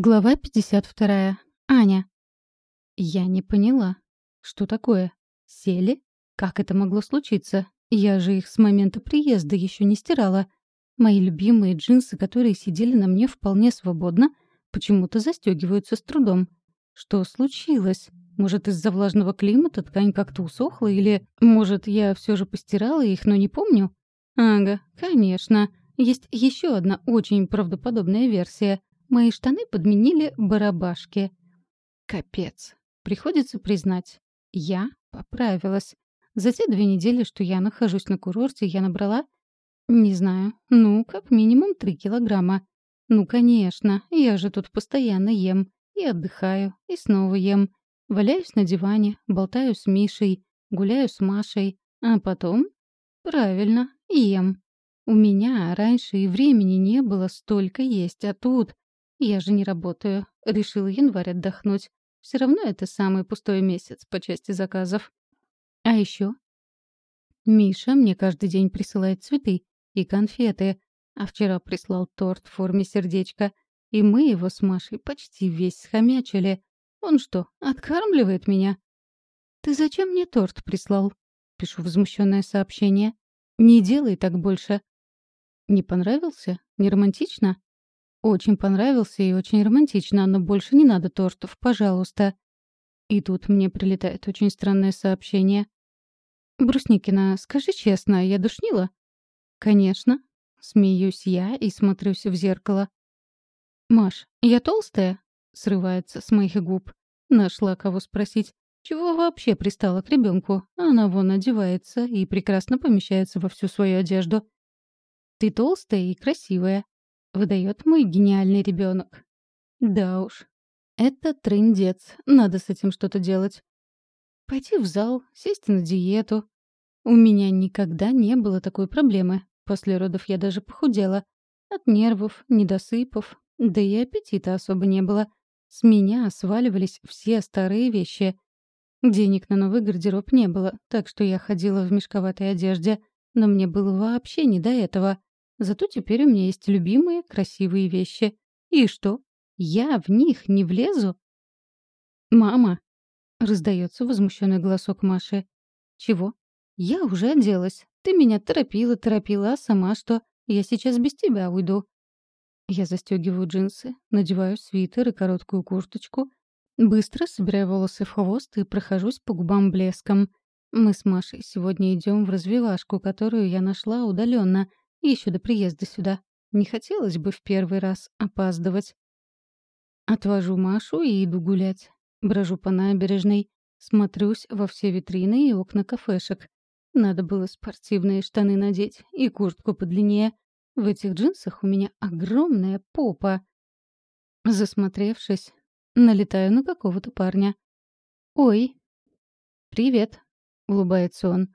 Глава 52. Аня. Я не поняла. Что такое? Сели? Как это могло случиться? Я же их с момента приезда еще не стирала. Мои любимые джинсы, которые сидели на мне вполне свободно, почему-то застегиваются с трудом. Что случилось? Может, из-за влажного климата ткань как-то усохла? Или, может, я все же постирала их, но не помню? Ага, конечно. Есть еще одна очень правдоподобная версия — Мои штаны подменили барабашки. Капец. Приходится признать, я поправилась. За те две недели, что я нахожусь на курорте, я набрала, не знаю, ну, как минимум три килограмма. Ну, конечно, я же тут постоянно ем. И отдыхаю, и снова ем. Валяюсь на диване, болтаю с Мишей, гуляю с Машей, а потом, правильно, ем. У меня раньше и времени не было столько есть, а тут я же не работаю. Решила январь отдохнуть. Все равно это самый пустой месяц по части заказов. А еще Миша мне каждый день присылает цветы и конфеты, а вчера прислал торт в форме сердечка, и мы его с Машей почти весь схомячили. Он что, откармливает меня? «Ты зачем мне торт прислал?» — пишу возмущенное сообщение. «Не делай так больше». «Не понравился? Не романтично?» Очень понравился и очень романтично, но больше не надо тортов, пожалуйста. И тут мне прилетает очень странное сообщение. «Брусникина, скажи честно, я душнила?» «Конечно». Смеюсь я и смотрюсь в зеркало. «Маш, я толстая?» — срывается с моих губ. Нашла кого спросить. Чего вообще пристала к ребенку? Она вон одевается и прекрасно помещается во всю свою одежду. «Ты толстая и красивая», выдает мой гениальный ребенок. Да уж, это трындец, надо с этим что-то делать. Пойти в зал, сесть на диету. У меня никогда не было такой проблемы. После родов я даже похудела. От нервов, недосыпов, да и аппетита особо не было. С меня сваливались все старые вещи. Денег на новый гардероб не было, так что я ходила в мешковатой одежде, но мне было вообще не до этого. Зато теперь у меня есть любимые красивые вещи. И что? Я в них не влезу? «Мама!» — раздается возмущенный голосок Маши. «Чего? Я уже оделась. Ты меня торопила, торопила, а сама что? Я сейчас без тебя уйду». Я застегиваю джинсы, надеваю свитер и короткую курточку, быстро собираю волосы в хвост и прохожусь по губам блеском. Мы с Машей сегодня идем в развивашку, которую я нашла удаленно, еще до приезда сюда. Не хотелось бы в первый раз опаздывать. Отвожу Машу и иду гулять. Брожу по набережной. Смотрюсь во все витрины и окна кафешек. Надо было спортивные штаны надеть и куртку подлиннее. В этих джинсах у меня огромная попа. Засмотревшись, налетаю на какого-то парня. «Ой!» «Привет!» — улыбается он.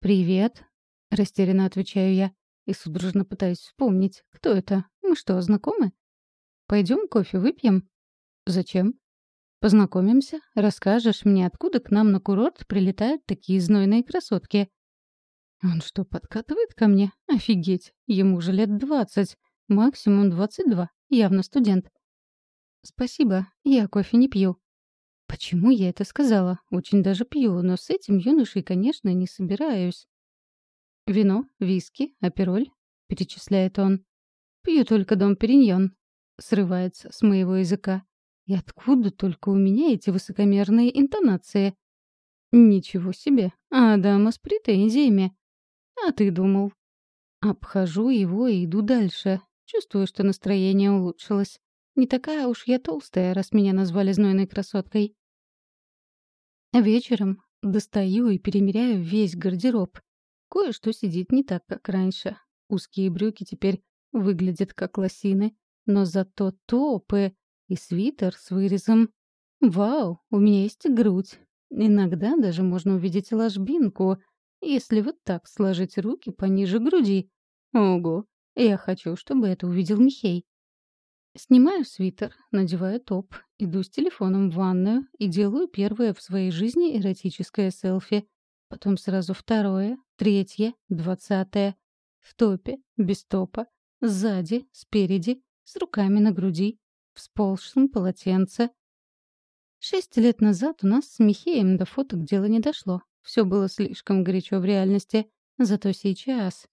«Привет!» — растерянно отвечаю я и судорожно пытаюсь вспомнить, кто это. Мы что, знакомы? Пойдем кофе выпьем? Зачем? Познакомимся, расскажешь мне, откуда к нам на курорт прилетают такие знойные красотки. Он что, подкатывает ко мне? Офигеть, ему же лет двадцать, максимум двадцать два, явно студент. Спасибо, я кофе не пью. Почему я это сказала? Очень даже пью, но с этим юношей, конечно, не собираюсь. «Вино, виски, апероль», — перечисляет он. «Пью только дом Периньон», — срывается с моего языка. «И откуда только у меня эти высокомерные интонации?» «Ничего себе, а дама с претензиями. А ты думал?» Обхожу его и иду дальше. Чувствую, что настроение улучшилось. Не такая уж я толстая, раз меня назвали знойной красоткой. Вечером достаю и перемеряю весь гардероб. Кое-что сидит не так, как раньше. Узкие брюки теперь выглядят как лосины, но зато топы и свитер с вырезом. Вау, у меня есть грудь. Иногда даже можно увидеть ложбинку, если вот так сложить руки пониже груди. Ого, я хочу, чтобы это увидел Михей. Снимаю свитер, надеваю топ, иду с телефоном в ванную и делаю первое в своей жизни эротическое селфи. Потом сразу второе, третье, двадцатое. В топе, без топа, сзади, спереди, с руками на груди. в сползшем полотенце. Шесть лет назад у нас с Михеем до фоток дело не дошло. Все было слишком горячо в реальности. Зато сейчас...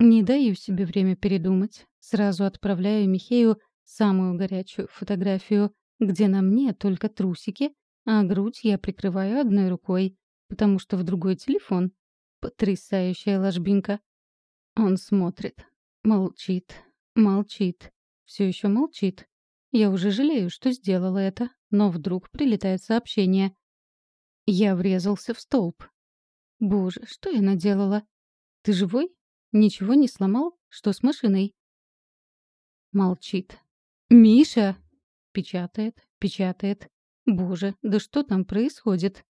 Не даю себе время передумать. Сразу отправляю Михею самую горячую фотографию, где на мне только трусики, а грудь я прикрываю одной рукой, потому что в другой телефон. Потрясающая ложбинка. Он смотрит, молчит, молчит, все еще молчит. Я уже жалею, что сделала это, но вдруг прилетает сообщение. Я врезался в столб. Боже, что я наделала? Ты живой? Ничего не сломал? Что с машиной? Молчит. «Миша!» Печатает, печатает. Боже, да что там происходит?